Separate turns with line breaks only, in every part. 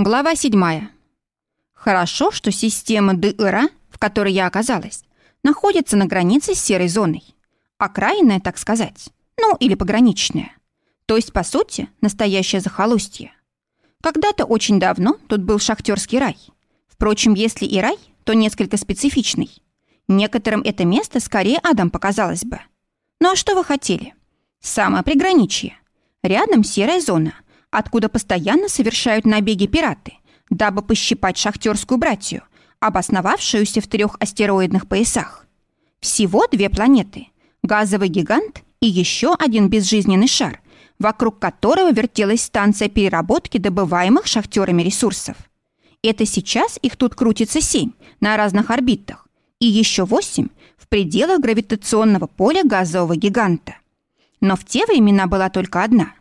Глава 7. Хорошо, что система ДРА, в которой я оказалась, находится на границе с серой зоной. Окраинная, так сказать. Ну, или пограничная. То есть, по сути, настоящее захолустье. Когда-то очень давно тут был шахтерский рай. Впрочем, если и рай, то несколько специфичный. Некоторым это место скорее адом показалось бы. Ну а что вы хотели? Самое приграничье. Рядом серая зона – откуда постоянно совершают набеги пираты, дабы пощипать шахтерскую братью, обосновавшуюся в трех астероидных поясах. Всего две планеты – газовый гигант и еще один безжизненный шар, вокруг которого вертелась станция переработки добываемых шахтерами ресурсов. Это сейчас их тут крутится семь на разных орбитах и еще восемь в пределах гравитационного поля газового гиганта. Но в те времена была только одна.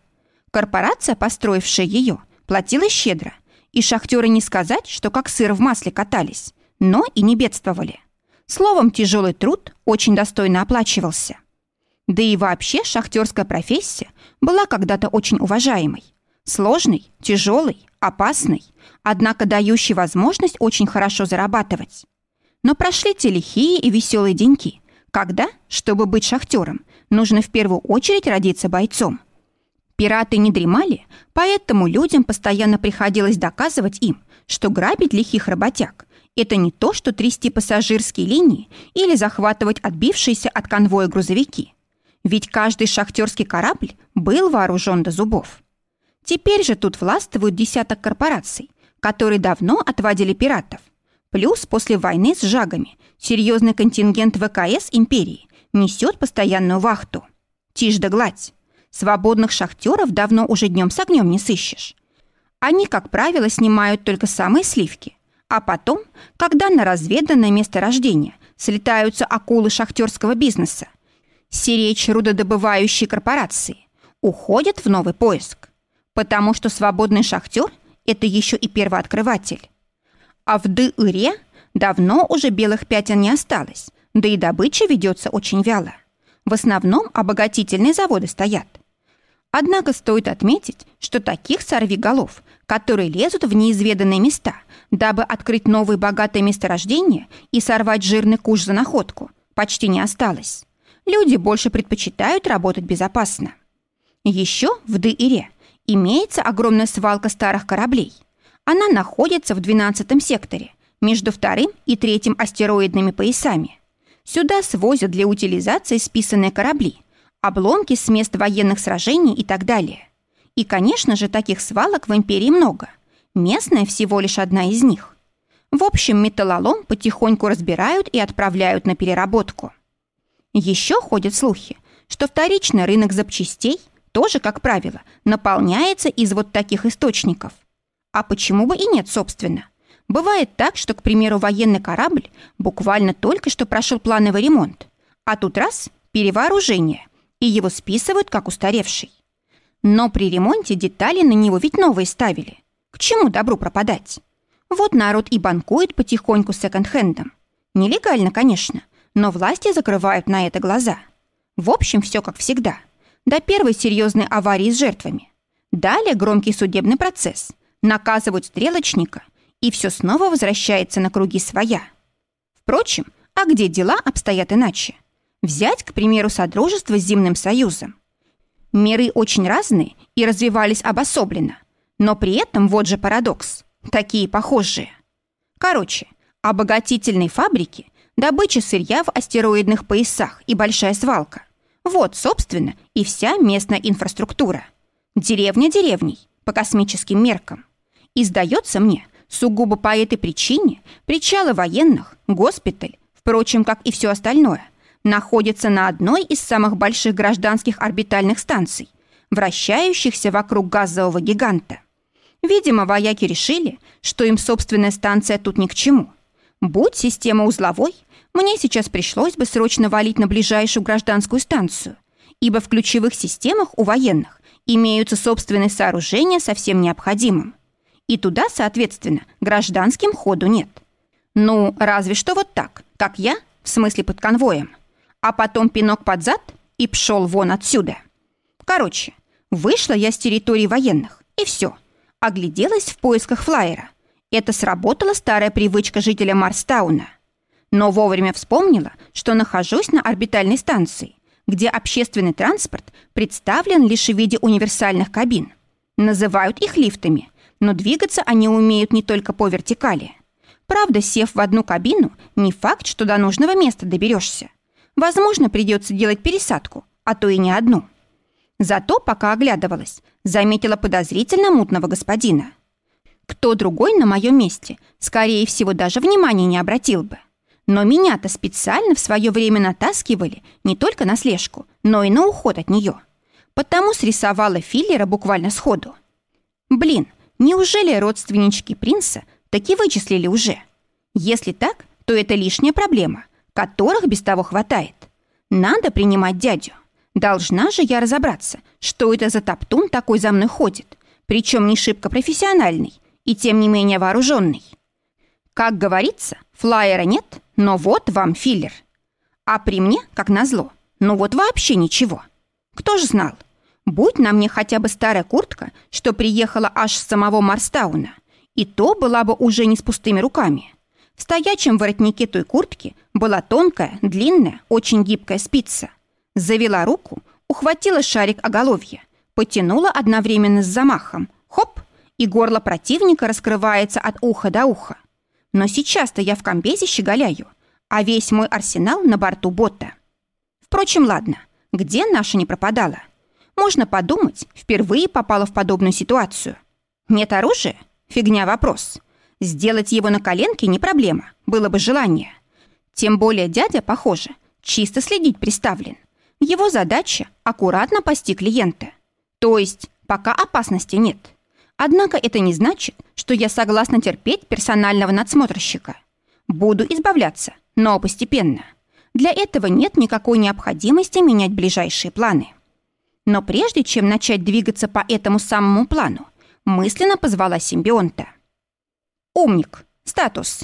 Корпорация, построившая ее, платила щедро, и шахтеры не сказать, что как сыр в масле катались, но и не бедствовали. Словом, тяжелый труд очень достойно оплачивался. Да и вообще шахтерская профессия была когда-то очень уважаемой. Сложной, тяжелой, опасной, однако дающей возможность очень хорошо зарабатывать. Но прошли те лихие и веселые деньки, когда, чтобы быть шахтером, нужно в первую очередь родиться бойцом. Пираты не дремали, поэтому людям постоянно приходилось доказывать им, что грабить лихих работяг – это не то, что трясти пассажирские линии или захватывать отбившиеся от конвоя грузовики. Ведь каждый шахтерский корабль был вооружен до зубов. Теперь же тут властвуют десяток корпораций, которые давно отводили пиратов. Плюс после войны с жагами серьезный контингент ВКС империи несет постоянную вахту. Тишь да гладь. Свободных шахтеров давно уже днем с огнем не сыщешь. Они, как правило, снимают только самые сливки. А потом, когда на разведанное место рождения слетаются акулы шахтерского бизнеса, сиречь рудодобывающие корпорации, уходят в новый поиск. Потому что свободный шахтер – это еще и первооткрыватель. А в Дыре давно уже белых пятен не осталось, да и добыча ведется очень вяло. В основном обогатительные заводы стоят – Однако стоит отметить, что таких сорвиголов, которые лезут в неизведанные места, дабы открыть новые богатые месторождения и сорвать жирный куш за находку, почти не осталось. Люди больше предпочитают работать безопасно. Еще в Дыире имеется огромная свалка старых кораблей. Она находится в 12 секторе, между вторым и третьим астероидными поясами. Сюда свозят для утилизации списанные корабли – обломки с мест военных сражений и так далее. И, конечно же, таких свалок в империи много. Местная всего лишь одна из них. В общем, металлолом потихоньку разбирают и отправляют на переработку. Еще ходят слухи, что вторичный рынок запчастей тоже, как правило, наполняется из вот таких источников. А почему бы и нет, собственно? Бывает так, что, к примеру, военный корабль буквально только что прошел плановый ремонт, а тут раз – перевооружение – и его списывают как устаревший. Но при ремонте детали на него ведь новые ставили. К чему добру пропадать? Вот народ и банкует потихоньку секонд-хендом. Нелегально, конечно, но власти закрывают на это глаза. В общем, все как всегда. До первой серьезной аварии с жертвами. Далее громкий судебный процесс. Наказывают стрелочника, и все снова возвращается на круги своя. Впрочем, а где дела обстоят иначе? Взять, к примеру, Содружество с Земным Союзом. Миры очень разные и развивались обособленно, но при этом вот же парадокс. Такие похожие. Короче, обогатительные фабрики, добыча сырья в астероидных поясах и большая свалка. Вот, собственно, и вся местная инфраструктура. Деревня деревней, по космическим меркам. И сдается мне, сугубо по этой причине, причалы военных, госпиталь, впрочем, как и все остальное – находится на одной из самых больших гражданских орбитальных станций, вращающихся вокруг газового гиганта. Видимо, вояки решили, что им собственная станция тут ни к чему. Будь система узловой, мне сейчас пришлось бы срочно валить на ближайшую гражданскую станцию, ибо в ключевых системах у военных имеются собственные сооружения со всем необходимым. И туда, соответственно, гражданским ходу нет. Ну, разве что вот так, как я, в смысле под конвоем а потом пинок под зад и пшел вон отсюда. Короче, вышла я с территории военных, и все. Огляделась в поисках флайера. Это сработала старая привычка жителя Марстауна. Но вовремя вспомнила, что нахожусь на орбитальной станции, где общественный транспорт представлен лишь в виде универсальных кабин. Называют их лифтами, но двигаться они умеют не только по вертикали. Правда, сев в одну кабину, не факт, что до нужного места доберешься. Возможно, придется делать пересадку, а то и не одну. Зато, пока оглядывалась, заметила подозрительно мутного господина. Кто другой на моем месте, скорее всего, даже внимания не обратил бы. Но меня-то специально в свое время натаскивали не только на слежку, но и на уход от нее. Потому срисовала филлера буквально сходу. Блин, неужели родственнички принца таки вычислили уже? Если так, то это лишняя проблема, которых без того хватает. Надо принимать дядю. Должна же я разобраться, что это за топтун такой за мной ходит, причем не шибко профессиональный и тем не менее вооруженный. Как говорится, флайера нет, но вот вам филлер. А при мне, как назло, ну вот вообще ничего. Кто ж знал? Будь на мне хотя бы старая куртка, что приехала аж с самого Марстауна, и то была бы уже не с пустыми руками. В стоячем воротнике той куртки была тонкая, длинная, очень гибкая спица. Завела руку, ухватила шарик оголовья, потянула одновременно с замахом. Хоп! И горло противника раскрывается от уха до уха. Но сейчас-то я в комбезе щеголяю, а весь мой арсенал на борту бота. Впрочем, ладно, где наша не пропадала? Можно подумать, впервые попала в подобную ситуацию. Нет оружия? Фигня вопрос. Сделать его на коленке не проблема, было бы желание. Тем более дядя, похоже, чисто следить приставлен. Его задача – аккуратно пасти клиента. То есть, пока опасности нет – Однако это не значит, что я согласна терпеть персонального надсмотрщика. Буду избавляться, но постепенно. Для этого нет никакой необходимости менять ближайшие планы. Но прежде чем начать двигаться по этому самому плану, мысленно позвала симбионта. Умник. Статус.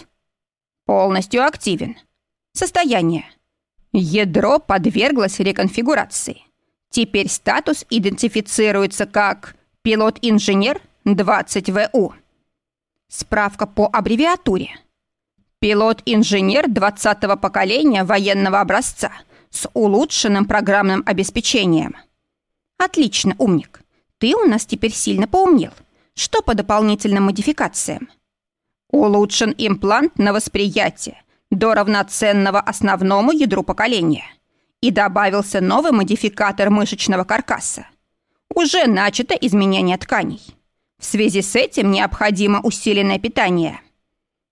Полностью активен. Состояние. Ядро подверглось реконфигурации. Теперь статус идентифицируется как пилот-инженер – 20 ВУ. Справка по аббревиатуре. Пилот-инженер 20-го поколения военного образца с улучшенным программным обеспечением. Отлично, умник. Ты у нас теперь сильно поумнел. Что по дополнительным модификациям? Улучшен имплант на восприятие до равноценного основному ядру поколения. И добавился новый модификатор мышечного каркаса. Уже начато изменение тканей. В связи с этим необходимо усиленное питание.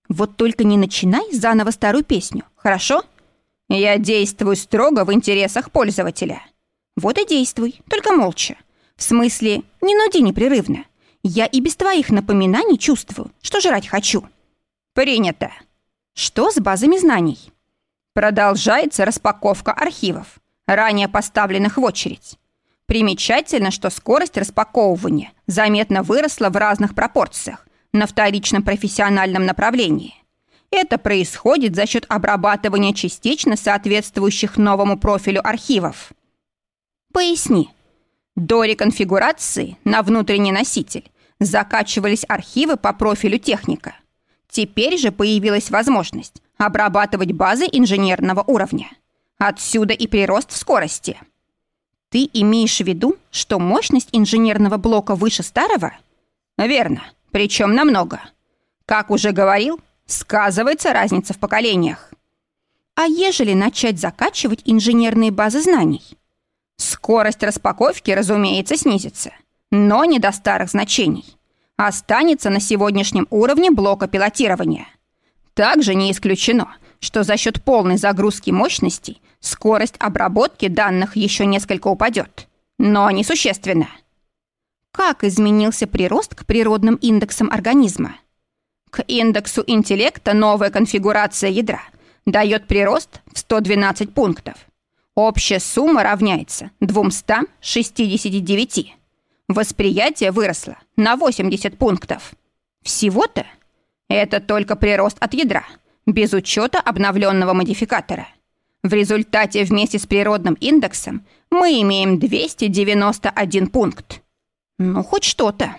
Вот только не начинай заново старую песню, хорошо? Я действую строго в интересах пользователя. Вот и действуй, только молча. В смысле, не нуди непрерывно. Я и без твоих напоминаний чувствую, что жрать хочу. Принято. Что с базами знаний? Продолжается распаковка архивов, ранее поставленных в очередь. Примечательно, что скорость распаковывания заметно выросла в разных пропорциях на вторичном профессиональном направлении. Это происходит за счет обрабатывания частично соответствующих новому профилю архивов. Поясни. До реконфигурации на внутренний носитель закачивались архивы по профилю техника. Теперь же появилась возможность обрабатывать базы инженерного уровня. Отсюда и прирост в скорости – ты имеешь в виду, что мощность инженерного блока выше старого? Верно, причем намного. Как уже говорил, сказывается разница в поколениях. А ежели начать закачивать инженерные базы знаний? Скорость распаковки, разумеется, снизится, но не до старых значений. Останется на сегодняшнем уровне блока пилотирования. Также не исключено, что за счет полной загрузки мощностей скорость обработки данных еще несколько упадет, но не существенно. Как изменился прирост к природным индексам организма? К индексу интеллекта новая конфигурация ядра дает прирост в 112 пунктов. Общая сумма равняется 269. Восприятие выросло на 80 пунктов. Всего-то это только прирост от ядра – без учета обновленного модификатора. В результате вместе с природным индексом мы имеем 291 пункт. Ну, хоть что-то.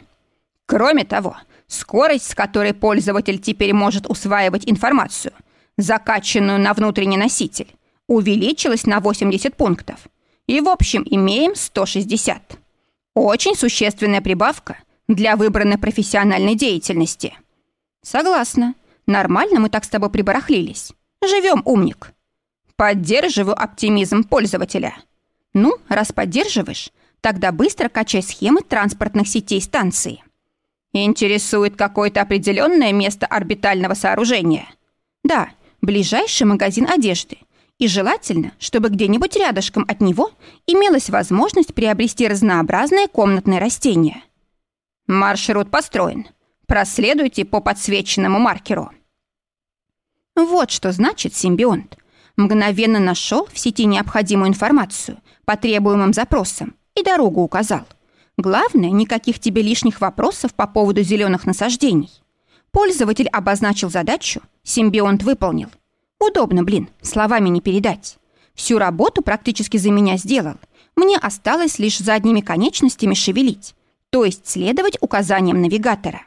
Кроме того, скорость, с которой пользователь теперь может усваивать информацию, закачанную на внутренний носитель, увеличилась на 80 пунктов. И в общем имеем 160. Очень существенная прибавка для выбранной профессиональной деятельности. Согласна. Нормально мы так с тобой прибарахлились. Живем, умник. Поддерживаю оптимизм пользователя. Ну, раз поддерживаешь, тогда быстро качай схемы транспортных сетей станции. Интересует какое-то определенное место орбитального сооружения. Да, ближайший магазин одежды. И желательно, чтобы где-нибудь рядышком от него имелась возможность приобрести разнообразные комнатные растения. Маршрут построен. Проследуйте по подсвеченному маркеру. Вот что значит симбионт. Мгновенно нашел в сети необходимую информацию по требуемым запросам и дорогу указал. Главное, никаких тебе лишних вопросов по поводу зеленых насаждений. Пользователь обозначил задачу, симбионт выполнил. Удобно, блин, словами не передать. Всю работу практически за меня сделал. Мне осталось лишь задними конечностями шевелить, то есть следовать указаниям навигатора.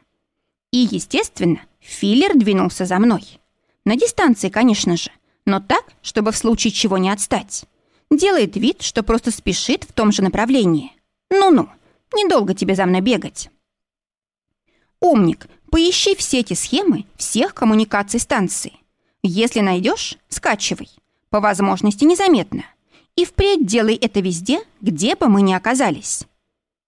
И, естественно, филлер двинулся за мной. На дистанции, конечно же, но так, чтобы в случае чего не отстать. Делает вид, что просто спешит в том же направлении. Ну-ну, недолго тебе за мной бегать. Умник, поищи все эти схемы всех коммуникаций станции. Если найдешь, скачивай. По возможности незаметно. И впредь делай это везде, где бы мы ни оказались.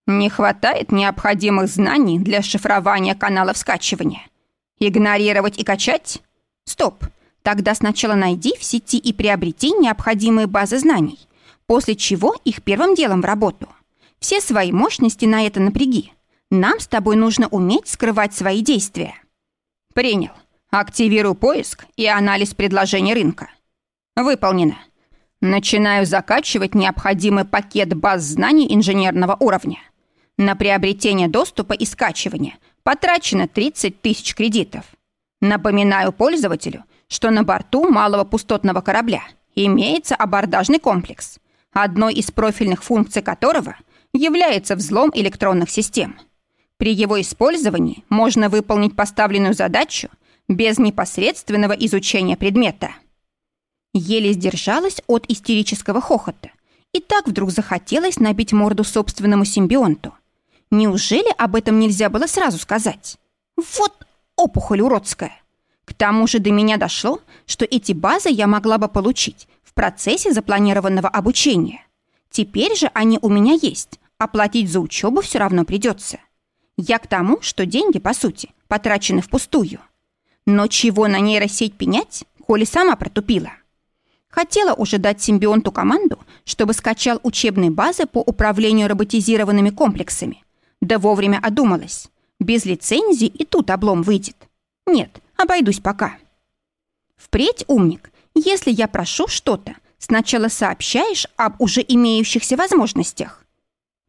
Не хватает необходимых знаний для шифрования каналов скачивания. Игнорировать и качать? Стоп. Тогда сначала найди в сети и приобрети необходимые базы знаний, после чего их первым делом в работу. Все свои мощности на это напряги. Нам с тобой нужно уметь скрывать свои действия. Принял. Активирую поиск и анализ предложений рынка. Выполнено. Начинаю закачивать необходимый пакет баз знаний инженерного уровня. На приобретение доступа и скачивание потрачено 30 тысяч кредитов. Напоминаю пользователю, что на борту малого пустотного корабля имеется абордажный комплекс, одной из профильных функций которого является взлом электронных систем. При его использовании можно выполнить поставленную задачу без непосредственного изучения предмета. Еле сдержалась от истерического хохота. И так вдруг захотелось набить морду собственному симбионту. Неужели об этом нельзя было сразу сказать? Вот опухоль уродская. К тому же до меня дошло, что эти базы я могла бы получить в процессе запланированного обучения. Теперь же они у меня есть, оплатить за учебу все равно придется. Я к тому, что деньги, по сути, потрачены впустую. Но чего на нейросеть пенять, коли сама протупила? Хотела уже дать симбионту команду, чтобы скачал учебные базы по управлению роботизированными комплексами. Да вовремя одумалась. Без лицензии и тут облом выйдет. Нет, обойдусь пока. Впредь, умник, если я прошу что-то, сначала сообщаешь об уже имеющихся возможностях.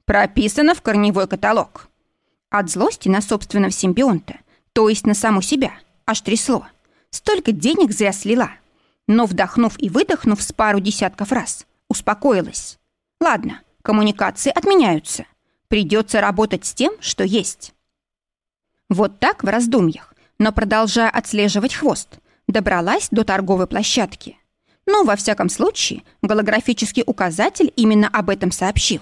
Прописано в корневой каталог. От злости на собственного симбионта, то есть на саму себя, аж трясло. Столько денег зря слила. Но вдохнув и выдохнув с пару десятков раз, успокоилась. Ладно, коммуникации отменяются. Придется работать с тем, что есть. Вот так в раздумьях, но продолжая отслеживать хвост, добралась до торговой площадки. Но, во всяком случае, голографический указатель именно об этом сообщил.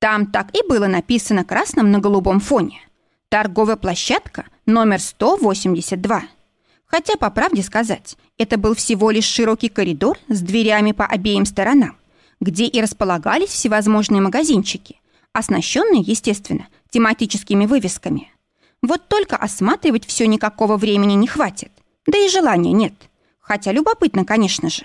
Там так и было написано красным на голубом фоне. Торговая площадка номер 182. Хотя, по правде сказать, это был всего лишь широкий коридор с дверями по обеим сторонам, где и располагались всевозможные магазинчики, оснащенные, естественно, тематическими вывесками. Вот только осматривать все никакого времени не хватит. Да и желания нет. Хотя любопытно, конечно же.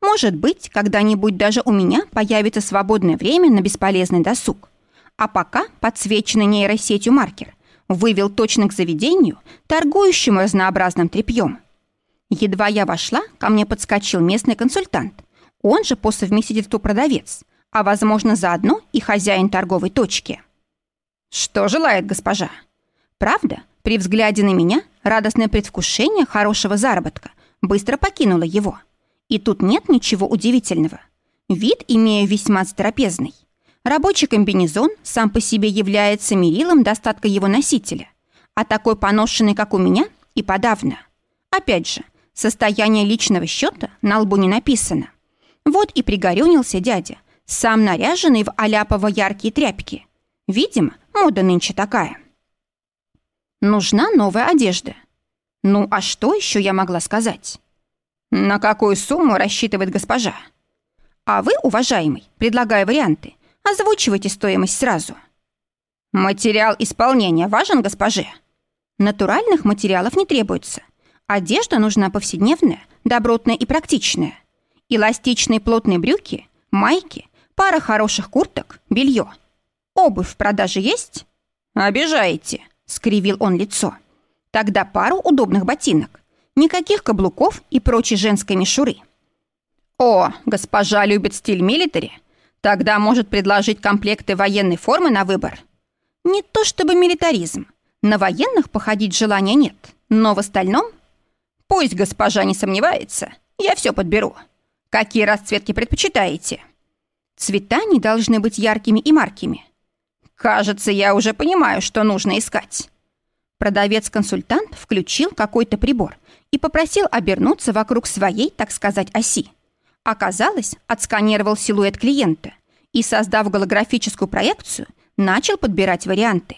Может быть, когда-нибудь даже у меня появится свободное время на бесполезный досуг. А пока подсвеченный нейросетью маркер вывел точно к заведению, торгующему разнообразным тряпьем. Едва я вошла, ко мне подскочил местный консультант. Он же по совместительству продавец, а, возможно, заодно и хозяин торговой точки. «Что желает госпожа?» Правда, при взгляде на меня радостное предвкушение хорошего заработка быстро покинуло его. И тут нет ничего удивительного. Вид имею весьма затрапезный. Рабочий комбинезон сам по себе является мерилом достатка его носителя. А такой поношенный, как у меня, и подавно. Опять же, состояние личного счета на лбу не написано. Вот и пригорюнился дядя, сам наряженный в аляпово яркие тряпки. Видимо, мода нынче такая. Нужна новая одежда. Ну, а что еще я могла сказать? На какую сумму рассчитывает госпожа? А вы, уважаемый, предлагая варианты, озвучивайте стоимость сразу. Материал исполнения важен госпоже? Натуральных материалов не требуется. Одежда нужна повседневная, добротная и практичная. Эластичные плотные брюки, майки, пара хороших курток, белье. Обувь в продаже есть? Обижаете, скривил он лицо. Тогда пару удобных ботинок. Никаких каблуков и прочей женской мишуры. О, госпожа любит стиль милитари. Тогда может предложить комплекты военной формы на выбор. Не то чтобы милитаризм. На военных походить желания нет. Но в остальном... Пусть госпожа не сомневается. Я все подберу. Какие расцветки предпочитаете? Цвета не должны быть яркими и маркими. Кажется, я уже понимаю, что нужно искать. Продавец-консультант включил какой-то прибор и попросил обернуться вокруг своей, так сказать, оси. Оказалось, отсканировал силуэт клиента и, создав голографическую проекцию, начал подбирать варианты.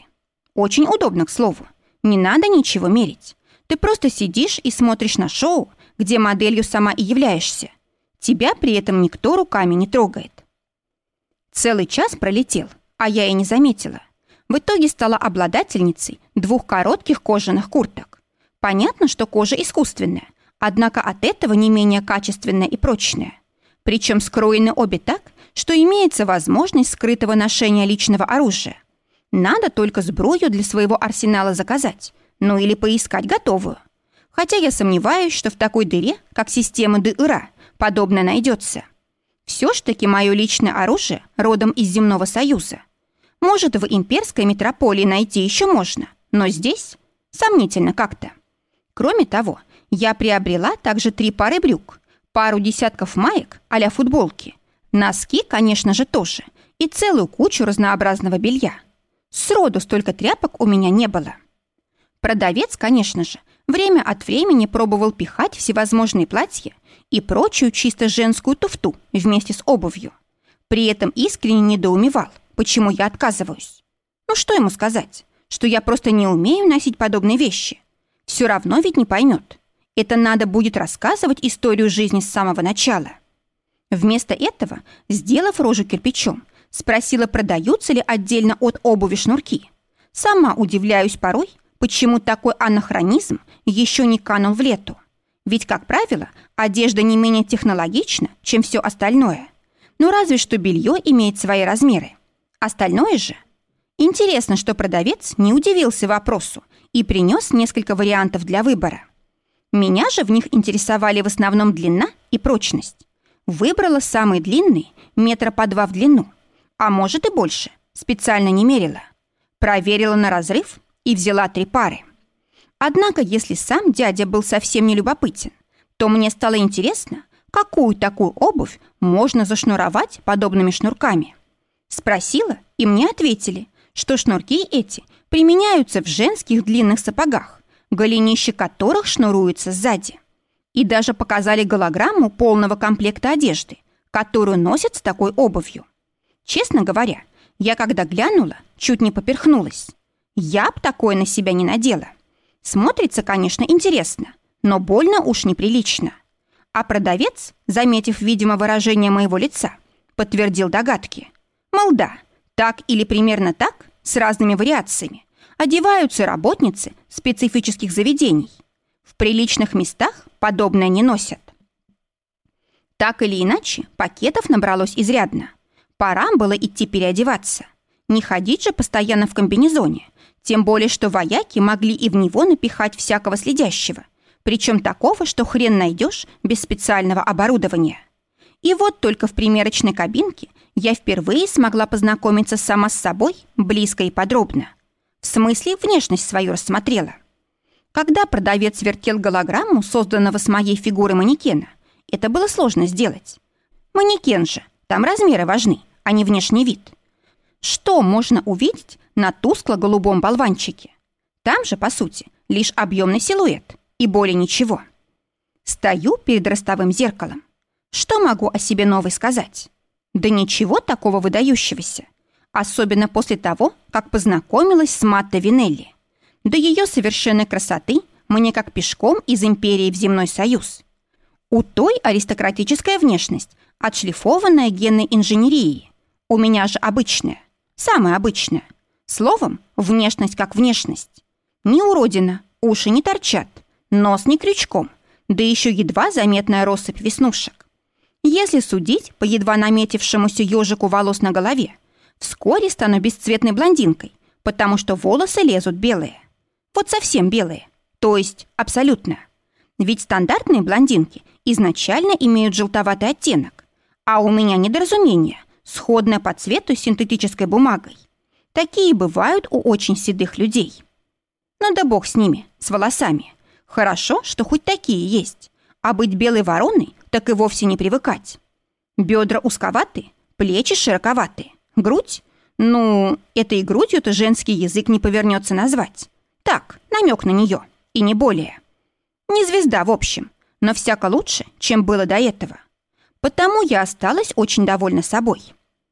Очень удобно, к слову. Не надо ничего мерить. Ты просто сидишь и смотришь на шоу, где моделью сама и являешься. Тебя при этом никто руками не трогает. Целый час пролетел, а я и не заметила. В итоге стала обладательницей двух коротких кожаных курток. Понятно, что кожа искусственная, однако от этого не менее качественная и прочная. Причем скроены обе так, что имеется возможность скрытого ношения личного оружия. Надо только сброю для своего арсенала заказать, ну или поискать готовую. Хотя я сомневаюсь, что в такой дыре, как система ДРА, подобное найдется. Все ж таки мое личное оружие родом из Земного Союза. Может, в имперской метрополии найти еще можно, но здесь сомнительно как-то. Кроме того, я приобрела также три пары брюк, пару десятков маек а футболки, носки, конечно же, тоже, и целую кучу разнообразного белья. Сроду столько тряпок у меня не было. Продавец, конечно же, время от времени пробовал пихать всевозможные платья и прочую чисто женскую туфту вместе с обувью. При этом искренне недоумевал, почему я отказываюсь. Ну что ему сказать? Что я просто не умею носить подобные вещи? Все равно ведь не поймет. Это надо будет рассказывать историю жизни с самого начала. Вместо этого, сделав рожу кирпичом, спросила, продаются ли отдельно от обуви шнурки. Сама удивляюсь порой, почему такой анахронизм еще не канул в лету. Ведь, как правило, одежда не менее технологична, чем все остальное. Ну, разве что белье имеет свои размеры. Остальное же... Интересно, что продавец не удивился вопросу и принес несколько вариантов для выбора. Меня же в них интересовали в основном длина и прочность. Выбрала самый длинный, метра по два в длину, а может и больше, специально не мерила. Проверила на разрыв и взяла три пары. Однако, если сам дядя был совсем не любопытен, то мне стало интересно, какую такую обувь можно зашнуровать подобными шнурками. Спросила, и мне ответили, что шнурки эти применяются в женских длинных сапогах, голенища которых шнуруются сзади. И даже показали голограмму полного комплекта одежды, которую носят с такой обувью. Честно говоря, я когда глянула, чуть не поперхнулась. Я б такое на себя не надела. Смотрится, конечно, интересно, но больно уж неприлично. А продавец, заметив, видимо, выражение моего лица, подтвердил догадки. Мол, да, так или примерно так, с разными вариациями, одеваются работницы специфических заведений. В приличных местах подобное не носят. Так или иначе, пакетов набралось изрядно. Пора было идти переодеваться. Не ходить же постоянно в комбинезоне, тем более, что вояки могли и в него напихать всякого следящего, причем такого, что хрен найдешь без специального оборудования. И вот только в примерочной кабинке я впервые смогла познакомиться сама с собой близко и подробно. В смысле, внешность свою рассмотрела. Когда продавец вертел голограмму, созданного с моей фигуры манекена, это было сложно сделать. Манекен же, там размеры важны, а не внешний вид. Что можно увидеть на тускло-голубом болванчике? Там же, по сути, лишь объемный силуэт и более ничего. Стою перед ростовым зеркалом. Что могу о себе новой сказать? Да ничего такого выдающегося. Особенно после того, как познакомилась с Матто Винелли. До ее совершенной красоты мне как пешком из империи в земной союз. У той аристократическая внешность, отшлифованная генной инженерией. У меня же обычная, самая обычная. Словом, внешность как внешность. Не уродина, уши не торчат, нос не крючком, да еще едва заметная россыпь веснушек. Если судить по едва наметившемуся ежику волос на голове, вскоре стану бесцветной блондинкой, потому что волосы лезут белые. Вот совсем белые, то есть абсолютно. Ведь стандартные блондинки изначально имеют желтоватый оттенок, а у меня недоразумение, сходное по цвету с синтетической бумагой. Такие бывают у очень седых людей. Ну да бог с ними, с волосами. Хорошо, что хоть такие есть. А быть белой вороной так и вовсе не привыкать. Бедра узковаты, плечи широковаты, грудь. Ну, этой грудью-то женский язык не повернется назвать. Так, намек на нее, и не более. Не звезда, в общем, но всяко лучше, чем было до этого. Потому я осталась очень довольна собой.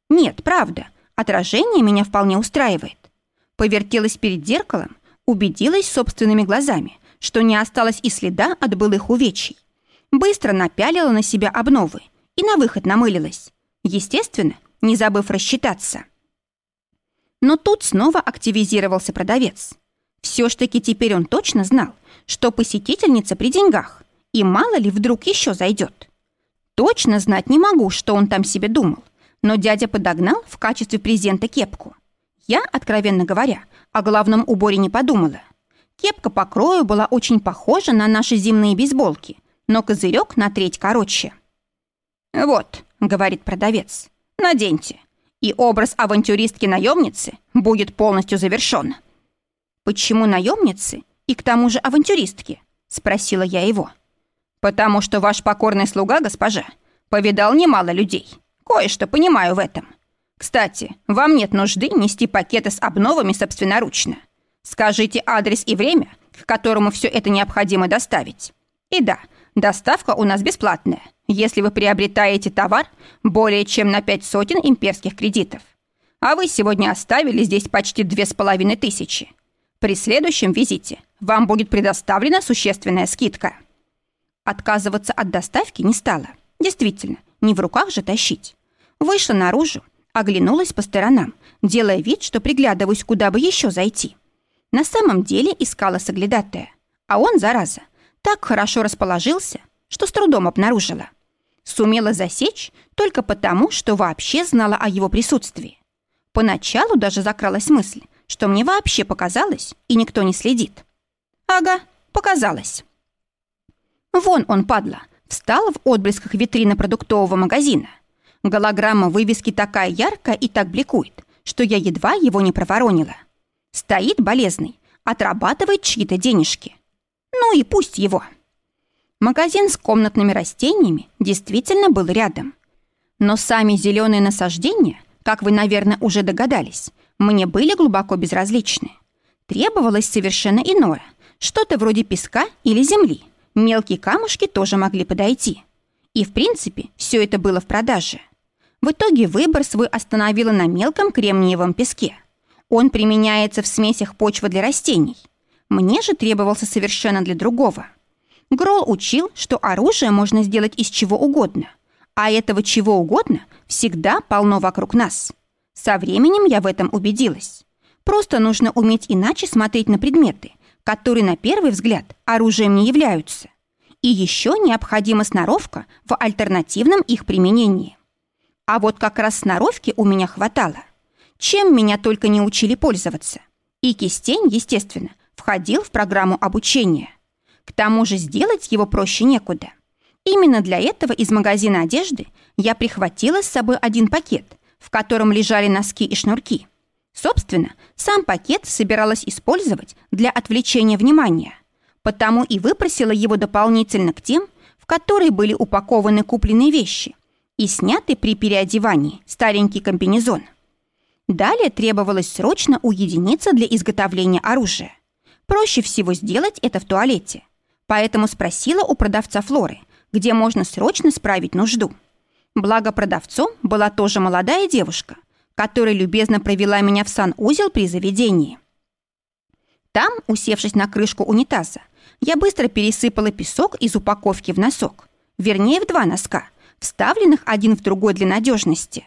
Нет, правда, отражение меня вполне устраивает. Повертелась перед зеркалом, убедилась собственными глазами, что не осталось и следа от былых увечий. Быстро напялила на себя обновы и на выход намылилась. Естественно, не забыв рассчитаться. Но тут снова активизировался продавец. Все ж таки теперь он точно знал, что посетительница при деньгах, и мало ли вдруг еще зайдет. Точно знать не могу, что он там себе думал, но дядя подогнал в качестве презента кепку. Я, откровенно говоря, о главном уборе не подумала. Кепка по крою была очень похожа на наши зимние бейсболки, но козырек на треть короче. «Вот», — говорит продавец, — «наденьте, и образ авантюристки-наемницы будет полностью завершен». «Почему наемницы и к тому же авантюристки?» — спросила я его. «Потому что ваш покорный слуга, госпожа, повидал немало людей. Кое-что понимаю в этом. Кстати, вам нет нужды нести пакеты с обновами собственноручно. Скажите адрес и время, к которому все это необходимо доставить. И да, доставка у нас бесплатная, если вы приобретаете товар более чем на пять сотен имперских кредитов. А вы сегодня оставили здесь почти две с половиной тысячи. При следующем визите вам будет предоставлена существенная скидка. Отказываться от доставки не стала. Действительно, не в руках же тащить. Вышла наружу, оглянулась по сторонам, делая вид, что приглядываюсь, куда бы еще зайти. На самом деле искала соглядатая. А он, зараза, так хорошо расположился, что с трудом обнаружила. Сумела засечь только потому, что вообще знала о его присутствии. Поначалу даже закралась мысль, что мне вообще показалось, и никто не следит. Ага, показалось. Вон он, падла, встал в отблесках витрины продуктового магазина. Голограмма вывески такая яркая и так бликует, что я едва его не проворонила. Стоит болезный, отрабатывает чьи-то денежки. Ну и пусть его. Магазин с комнатными растениями действительно был рядом. Но сами зеленые насаждения, как вы, наверное, уже догадались, мне были глубоко безразличны. Требовалось совершенно иное, что-то вроде песка или земли. Мелкие камушки тоже могли подойти. И, в принципе, все это было в продаже. В итоге выбор свой остановила на мелком кремниевом песке. Он применяется в смесях почвы для растений. Мне же требовался совершенно для другого. Грол учил, что оружие можно сделать из чего угодно, а этого чего угодно всегда полно вокруг нас. Со временем я в этом убедилась. Просто нужно уметь иначе смотреть на предметы, которые на первый взгляд оружием не являются. И еще необходима сноровка в альтернативном их применении. А вот как раз сноровки у меня хватало. Чем меня только не учили пользоваться. И кистень, естественно, входил в программу обучения. К тому же сделать его проще некуда. Именно для этого из магазина одежды я прихватила с собой один пакет, в котором лежали носки и шнурки. Собственно, сам пакет собиралась использовать для отвлечения внимания, потому и выпросила его дополнительно к тем, в которые были упакованы купленные вещи и сняты при переодевании старенький комбинезон. Далее требовалось срочно уединиться для изготовления оружия. Проще всего сделать это в туалете. Поэтому спросила у продавца Флоры, где можно срочно справить нужду. Благо продавцом была тоже молодая девушка, которая любезно провела меня в санузел при заведении. Там, усевшись на крышку унитаза, я быстро пересыпала песок из упаковки в носок, вернее, в два носка, вставленных один в другой для надежности.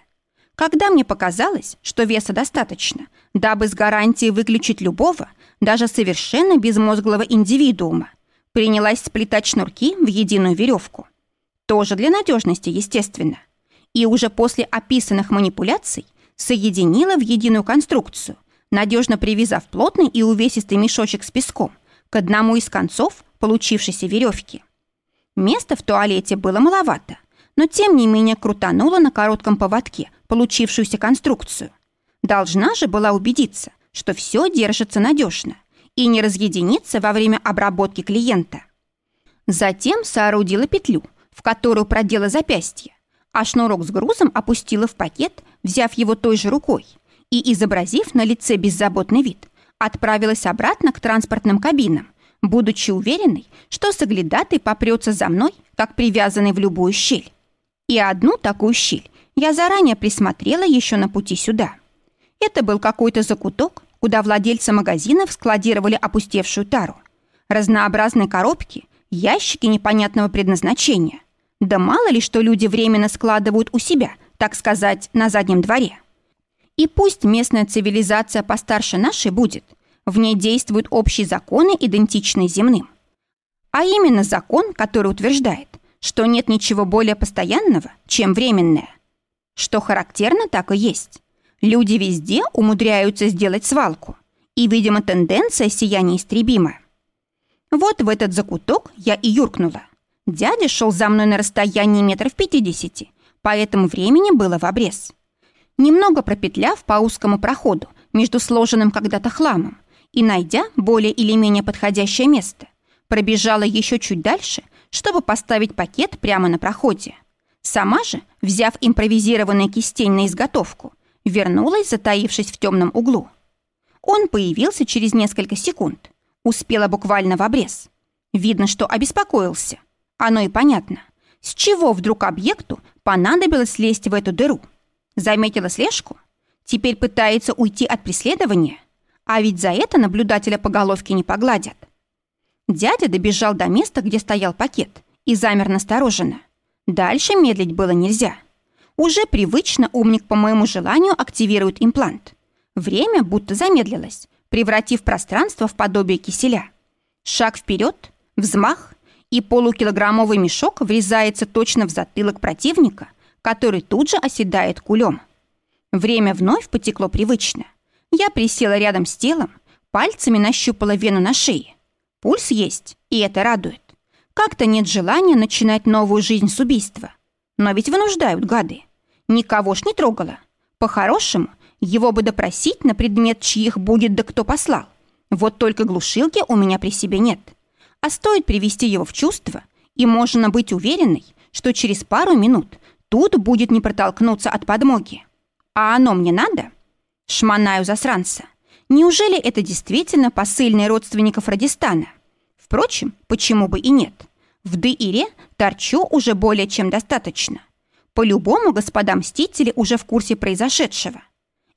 Когда мне показалось, что веса достаточно, дабы с гарантией выключить любого, даже совершенно безмозглого индивидуума, принялась сплетать шнурки в единую веревку. Тоже для надежности, естественно. И уже после описанных манипуляций соединила в единую конструкцию, надежно привязав плотный и увесистый мешочек с песком к одному из концов получившейся веревки. Места в туалете было маловато, но тем не менее крутанула на коротком поводке получившуюся конструкцию. Должна же была убедиться, что все держится надежно и не разъединится во время обработки клиента. Затем соорудила петлю, в которую продела запястье, а шнурок с грузом опустила в пакет, взяв его той же рукой, и, изобразив на лице беззаботный вид, отправилась обратно к транспортным кабинам, будучи уверенной, что соглядатый попрется за мной, как привязанный в любую щель. И одну такую щель я заранее присмотрела еще на пути сюда. Это был какой-то закуток, куда владельцы магазинов складировали опустевшую тару. Разнообразные коробки, ящики непонятного предназначения. Да мало ли, что люди временно складывают у себя, так сказать, на заднем дворе. И пусть местная цивилизация постарше нашей будет, в ней действуют общие законы, идентичные земным. А именно закон, который утверждает, что нет ничего более постоянного, чем временное. Что характерно, так и есть. Люди везде умудряются сделать свалку. И, видимо, тенденция сия неистребима. Вот в этот закуток я и юркнула. Дядя шел за мной на расстоянии метров пятидесяти, поэтому времени было в обрез. Немного пропетляв по узкому проходу между сложенным когда-то хламом и найдя более или менее подходящее место, пробежала еще чуть дальше, чтобы поставить пакет прямо на проходе. Сама же, взяв импровизированный кистень на изготовку, вернулась, затаившись в темном углу. Он появился через несколько секунд. Успела буквально в обрез. Видно, что обеспокоился. Оно и понятно. С чего вдруг объекту понадобилось лезть в эту дыру? Заметила слежку? Теперь пытается уйти от преследования? А ведь за это наблюдателя по головке не погладят. Дядя добежал до места, где стоял пакет, и замер настороженно. Дальше медлить было нельзя. Уже привычно умник по моему желанию активирует имплант. Время будто замедлилось, превратив пространство в подобие киселя. Шаг вперед, взмах, и полукилограммовый мешок врезается точно в затылок противника, который тут же оседает кулем. Время вновь потекло привычно. Я присела рядом с телом, пальцами нащупала вену на шее. Пульс есть, и это радует. Как-то нет желания начинать новую жизнь с убийства. Но ведь вынуждают гады. Никого ж не трогала. По-хорошему, его бы допросить на предмет, чьих будет да кто послал. Вот только глушилки у меня при себе нет. А стоит привести его в чувство, и можно быть уверенной, что через пару минут тут будет не протолкнуться от подмоги. А оно мне надо? Шмонаю засранца. Неужели это действительно посыльный родственников Радистана? Впрочем, почему бы и нет? В Дыире торчу уже более чем достаточно. По-любому господа мстители уже в курсе произошедшего.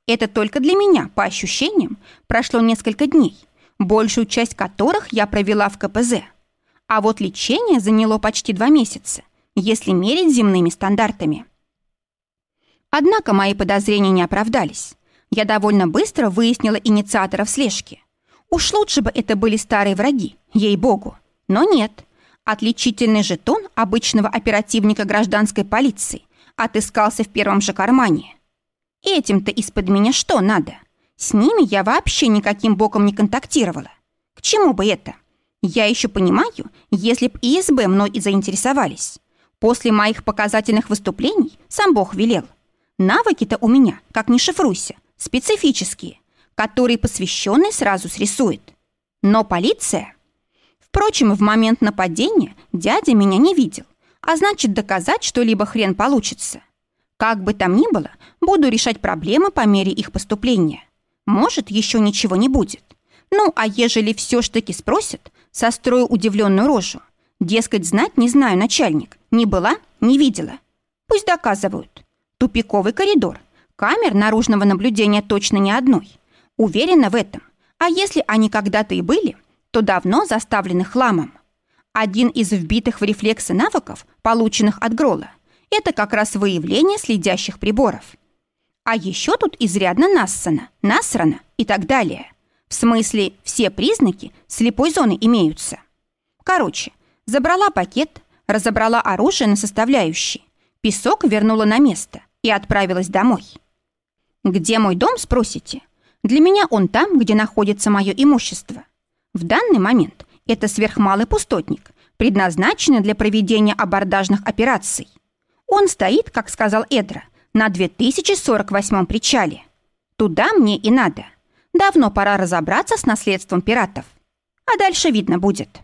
Это только для меня, по ощущениям, прошло несколько дней, большую часть которых я провела в КПЗ. А вот лечение заняло почти два месяца, если мерить земными стандартами. Однако мои подозрения не оправдались. Я довольно быстро выяснила инициаторов слежки. Уж лучше бы это были старые враги, ей-богу. Но нет. Отличительный жетон обычного оперативника гражданской полиции отыскался в первом же кармане. Этим-то из-под меня что надо? С ними я вообще никаким боком не контактировала. К чему бы это? Я еще понимаю, если б ИСБ мной и заинтересовались. После моих показательных выступлений сам Бог велел. Навыки-то у меня, как ни шифруйся, специфические, которые посвященный сразу срисует. Но полиция... Впрочем, в момент нападения дядя меня не видел, а значит, доказать что-либо хрен получится. Как бы там ни было, буду решать проблемы по мере их поступления. Может, еще ничего не будет. Ну, а ежели все ж таки спросят, сострою удивленную рожу. Дескать, знать не знаю, начальник. Не была, не видела. Пусть доказывают. Тупиковый коридор. Камер наружного наблюдения точно не одной. Уверена в этом. А если они когда-то и были, то давно заставлены хламом. Один из вбитых в рефлексы навыков, полученных от Грола, это как раз выявление следящих приборов. А еще тут изрядно нассано, насрано и так далее. В смысле, все признаки слепой зоны имеются. Короче, забрала пакет, разобрала оружие на составляющие, песок вернула на место и отправилась домой. Где мой дом, спросите? Для меня он там, где находится мое имущество. В данный момент это сверхмалый пустотник, предназначенный для проведения абордажных операций. Он стоит, как сказал Эдра, на 2048 причале. Туда мне и надо. Давно пора разобраться с наследством пиратов. А дальше видно будет.